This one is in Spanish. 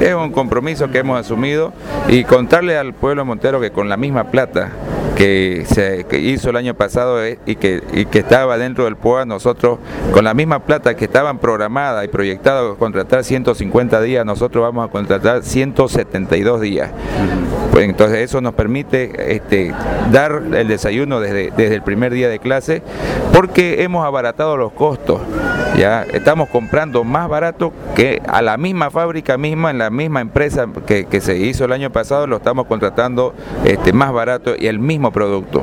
Es un compromiso que hemos asumido y contarle al pueblo montero que con la misma plata que se hizo el año pasado eh, y que, que estaba dentro del POA, nosotros con la misma plata que estaban programada y proyectada contratar 150 días, nosotros vamos a contratar 172 días. Pues entonces eso nos permite este, dar el desayuno desde, desde el primer día de clase porque hemos abaratado los costos. Ya estamos comprando más barato que a la misma fábrica misma, en la misma empresa que, se hizo el año pasado, lo estamos contratando este, más barato y el mismo producto.